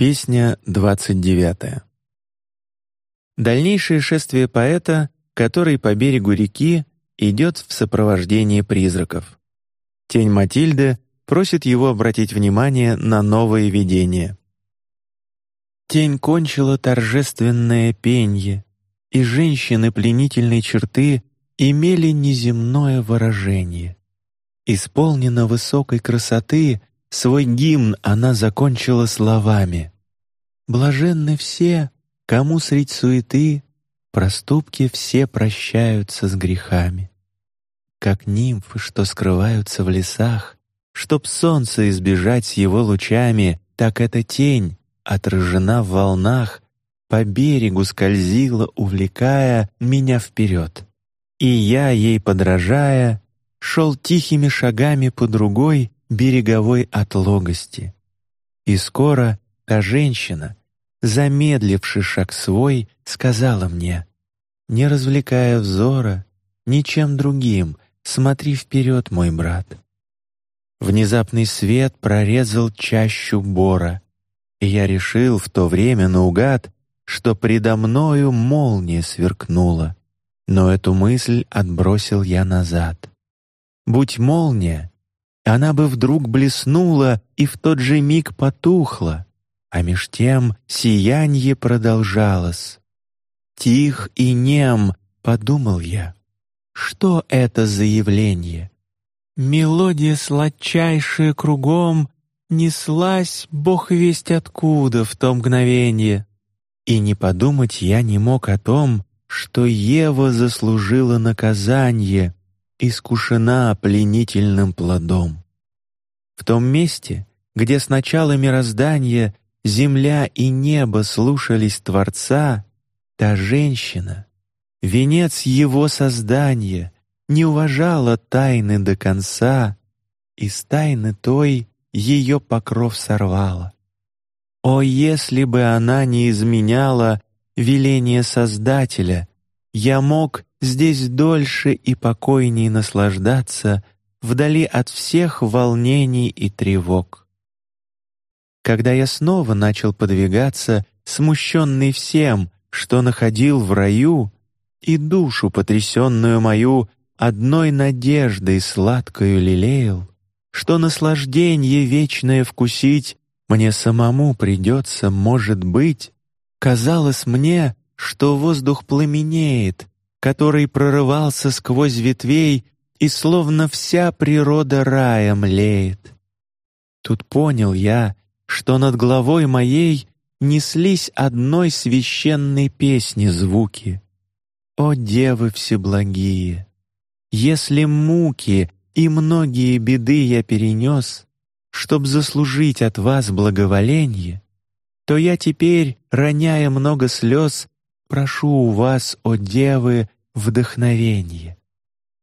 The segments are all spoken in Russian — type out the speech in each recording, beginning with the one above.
Песня двадцать девятая. Дальнейшее шествие поэта, который по берегу реки идет в сопровождении призраков. Тень Матильды просит его обратить внимание на новое видение. Тень кончила торжественное пенье, и женщины пленительной черты имели неземное выражение. Исполнена высокой красоты Свой гимн она закончила словами: Блаженны все, кому средь суеты проступки все прощаются с грехами. Как нимфы, что скрываются в лесах, чтоб солнце избежать с его лучами, так эта тень отражена в волнах по берегу скользила, увлекая меня вперед, и я ей подражая шел тихими шагами по другой береговой отлогости. И скоро та женщина, замедливши шаг свой, сказала мне, не развлекая взора ничем другим, смотри вперед, мой брат. Внезапный свет прорезал чащу бора, и я решил в то время наугад, что предо мною молния сверкнула, но эту мысль отбросил я назад. Будь молния, она бы вдруг блеснула и в тот же миг потухла, а меж тем сиянье продолжалось. Тих и нем, подумал я, что это за явление? Мелодия сладчайшая кругом неслась, Бог весть откуда в то мгновение, и не подумать я не мог о том, что Ева заслужила наказание искушена пленительным плодом. В том месте, где с начала мироздания земля и небо слушались Творца, та женщина, венец Его создания, не уважала тайны до конца, и с тайны той ее покров сорвала. О, если бы она не изменяла веление Создателя, я мог здесь дольше и покойней наслаждаться вдали от всех волнений и тревог. Когда я снова начал подвигаться, смущенный всем, что находил в раю, и душу потрясенную мою одной надеждой сладкою лелеял, что наслаждение вечное вкусить мне самому придется, может быть, казалось мне, что воздух пламенеет, который прорывался сквозь ветвей, и словно вся природа рая млеет. Тут понял я, что над головой моей неслись одной священной песни звуки. О девы всеблагие, если муки и многие беды я перенес, чтоб заслужить от вас благоволение, то я теперь, роняя много слез, прошу у вас, о девы, вдохновение.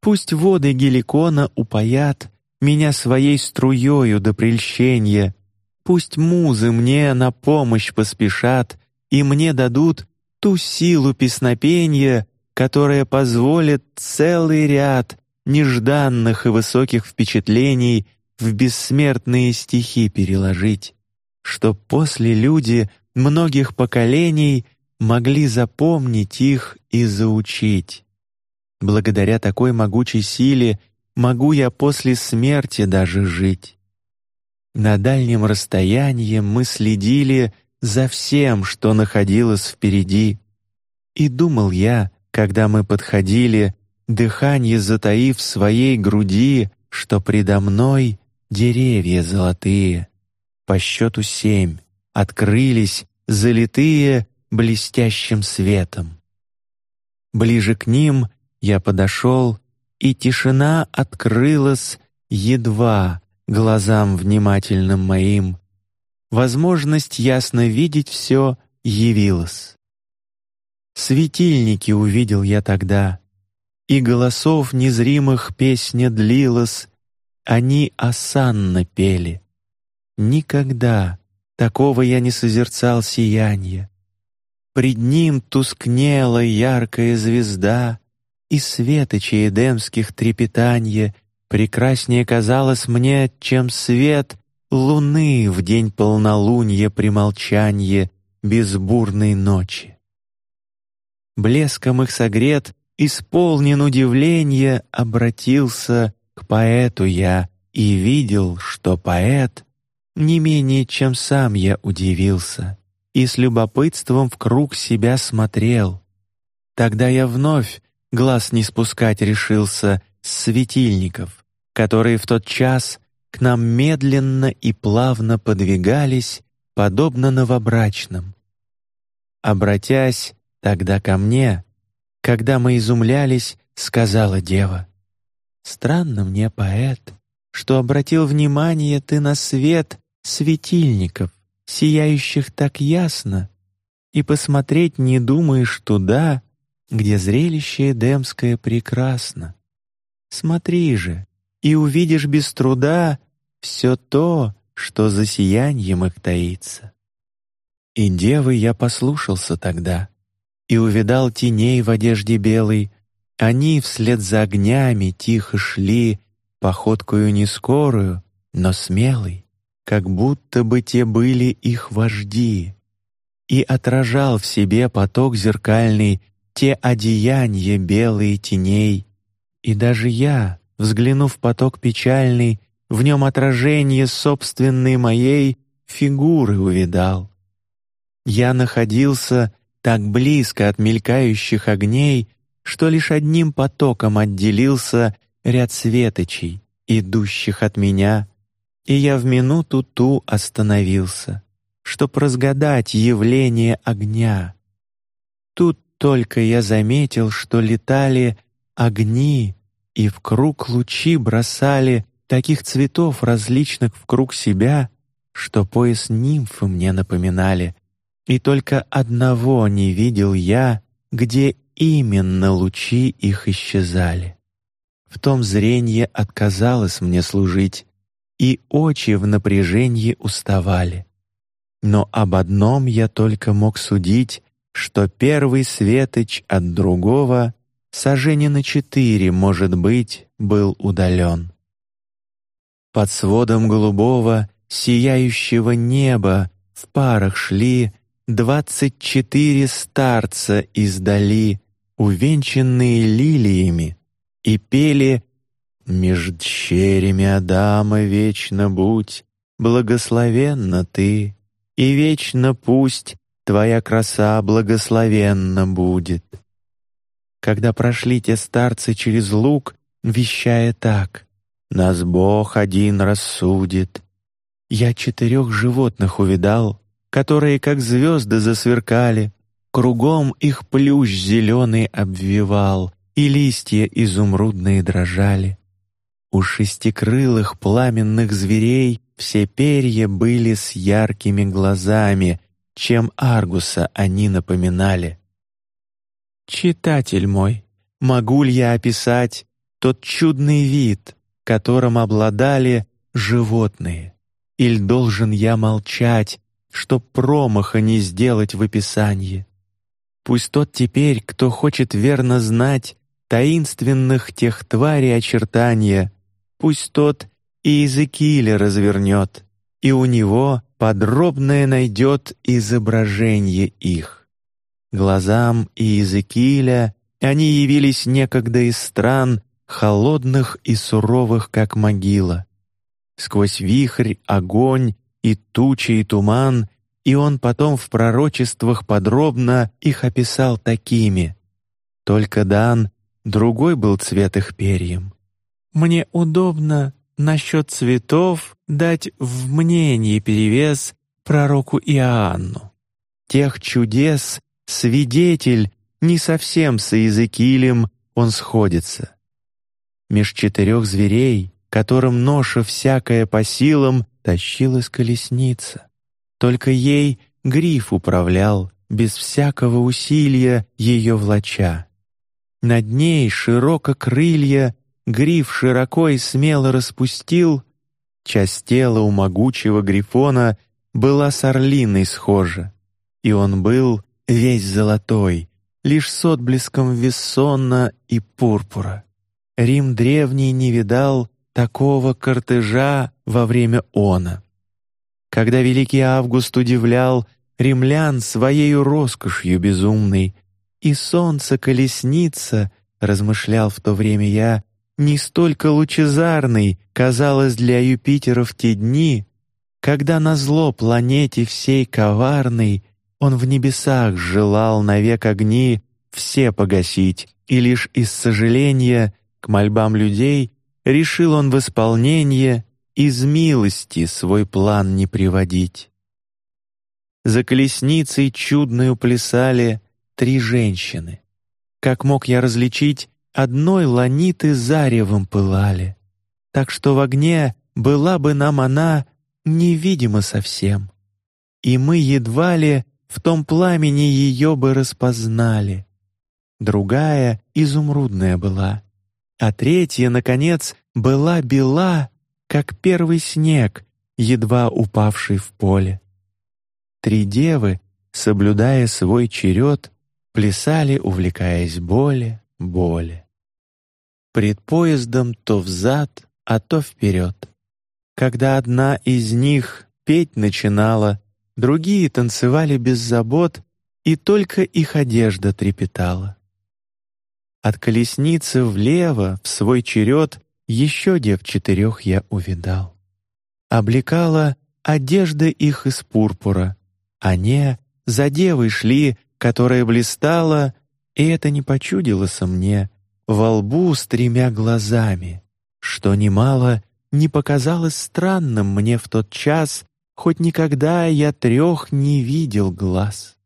Пусть воды Геликона упоят меня своей струёю до прельщения. Пусть музы мне на помощь поспешат и мне дадут ту силу песнопения, которая позволит целый ряд нежданных и высоких впечатлений в бессмертные стихи переложить, чтоб после люди многих поколений могли запомнить их и заучить. Благодаря такой могучей силе могу я после смерти даже жить. На дальнем расстоянии мы следили за всем, что находилось впереди, и думал я, когда мы подходили, дыхание затаив в своей груди, что предо мной деревья золотые, по счету семь, открылись залитые блестящим светом. Ближе к ним я подошел, и тишина открылась едва глазам внимательным моим. Возможность ясно видеть все явилась. Светильники увидел я тогда, и голосов незримых песня длилась, они осанно пели. Никогда такого я не созерцал сияния. Пред ним тускнела яркая звезда, и светочей эдемских трепетанье прекраснее казалось мне, чем свет луны в день полнолуния при молчанье безбурной ночи. Блеском их согрет, исполнен удивления, обратился к поэту я и видел, что поэт не менее, чем сам я удивился и с любопытством в круг себя смотрел. Тогда я вновь глаз не спускать решился с светильников, которые в тот час к нам медленно и плавно подвигались, подобно новобрачным. Обратясь тогда ко мне, когда мы изумлялись, сказала дева: "Странно мне, поэт, что обратил внимание ты на свет светильников, сияющих так ясно, и посмотреть не думаешь туда, где зрелище эдемское прекрасно. Смотри же, и увидишь без труда все то, что за сиянием их таится. И девы я послушался тогда, и увидал теней в одежде белой, они вслед за огнями тихо шли, походкою не скорую, но смелой, как будто бы те были их вожди, и отражал в себе поток зеркальный те одеяния белые теней, и даже я, взглянув поток печальный, в нем отражение собственной моей фигуры увидал. Я находился так близко от мелькающих огней, что лишь одним потоком отделился ряд светочей, идущих от меня, и я в минуту ту остановился, чтоб разгадать явление огня. Тут только я заметил, что летали огни и в круг лучи бросали таких цветов различных в круг себя, что пояс нимфы мне напоминали, и только одного не видел я, где именно лучи их исчезали. В том зрение отказалось мне служить, и очи в напряжении уставали. Но об одном я только мог судить, что первый светоч от другого сажени на четыре, может быть, был удален. Под сводом голубого, сияющего неба в парах шли двадцать четыре старца издали, увенчанные лилиями, и пели «Меж черями Адама вечно будь, благословенна ты, и вечно пусть твоя краса благословенна будет» когда прошли те старцы через луг, вещая так: нас Бог один рассудит. Я четырех животных увидал, которые как звезды засверкали, кругом их плющ зеленый обвивал, и листья изумрудные дрожали. У шестикрылых пламенных зверей все перья были с яркими глазами, чем аргуса они напоминали. Читатель мой, могу ли я описать тот чудный вид, которым обладали животные? Или должен я молчать, чтоб промаха не сделать в описании? Пусть тот теперь, кто хочет верно знать таинственных тех тварей очертания, пусть тот и Иезекииля развернет, и у него подробное найдет изображение их глазам Иезекииля они явились некогда из стран холодных и суровых, как могила. Сквозь вихрь, огонь и тучи и туман, и он потом в пророчествах подробно их описал такими. Только дан другой был цвет их перьям. Мне удобно насчет цветов дать в мнении перевес пророку Иоанну. Тех чудес, свидетель не совсем с Иезекиилем он сходится. Меж четырех зверей, которым ноша всякая по силам, тащилась колесница. Только ей гриф управлял без всякого усилия ее влача. Над ней широко крылья гриф широко и смело распустил. Часть тела у могучего грифона была с орлиной схожа, и он был весь золотой, лишь с отблеском вессона и пурпура. Рим древний не видал такого кортежа во время она. когда великий Август удивлял римлян своей роскошью безумной, и солнце колесница, размышлял в то время я, не столько лучезарный казалось для Юпитера в те дни, когда на зло планете всей коварной он в небесах желал навек огни все погасить, и лишь из сожаления к мольбам людей решил он в исполнение из милости свой план не приводить. За колесницей чудную плясали три женщины. Как мог я различить, одной ланиты заревом пылали, так что в огне была бы нам она невидима совсем, и мы едва ли в том пламени ее бы распознали. Другая изумрудная была, а третья, наконец, была бела, как первый снег, едва упавший в поле. Три девы, соблюдая свой черед, плясали, увлекаясь боли, боли. Пред поездом то взад, а то вперед. Когда одна из них петь начинала, другие танцевали без забот, и только их одежда трепетала. От колесницы влево в свой черед еще дев четырех я увидал. Облекала одежда их из пурпура, они за девой шли, которая блистала, и это не почудилось мне, во лбу с тремя глазами, что немало не показалось странным мне в тот час, хоть никогда я трех не видел глаз.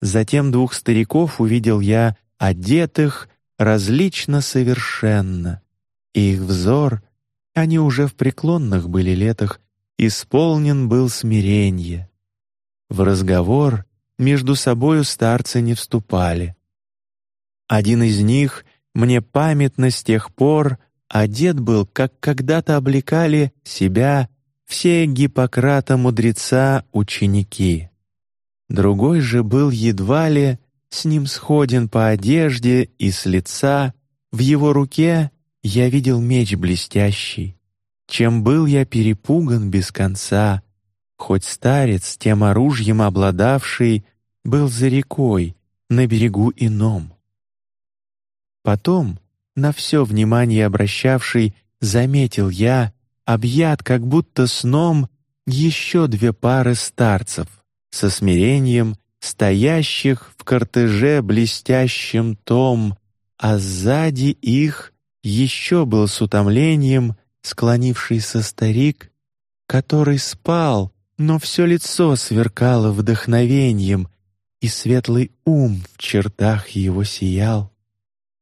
Затем двух стариков увидел я одетых различно совершенно, и их взор, они уже в преклонных были летах, исполнен был смиренье. В разговор между собою старцы не вступали. Один из них мне памятно с тех пор одет был, как когда-то облекали себя все Гиппократа мудреца ученики. Другой же был едва ли с ним сходен по одежде и с лица, в его руке я видел меч блестящий. Чем был я перепуган без конца, хоть старец тем оружием обладавший был за рекой на берегу ином. Потом на все внимание обращавший заметил я, объят как будто сном, еще две пары старцев со смирением стоящих в кортеже блестящим том, а сзади их еще был с утомлением склонившийся старик, который спал, но все лицо сверкало вдохновением, и светлый ум в чертах его сиял.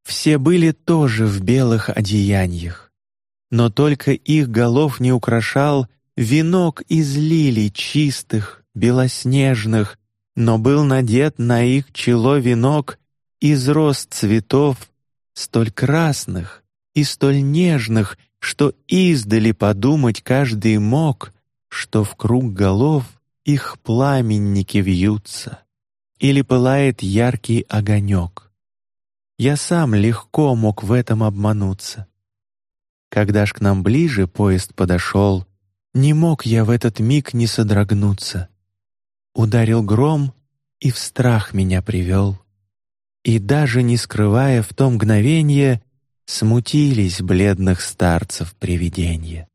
Все были тоже в белых одеяниях, но только их голов не украшал венок из лилий чистых, белоснежных, но был надет на их чело венок из роз цветов, столь красных и столь нежных, что издали подумать каждый мог, что в круг голов их пламенники вьются или пылает яркий огонек. Я сам легко мог в этом обмануться. Когда ж к нам ближе поезд подошел, не мог я в этот миг не содрогнуться. Ударил гром и в страх меня привел. И даже не скрывая в том мгновенье, смутились бледных старцев привидения.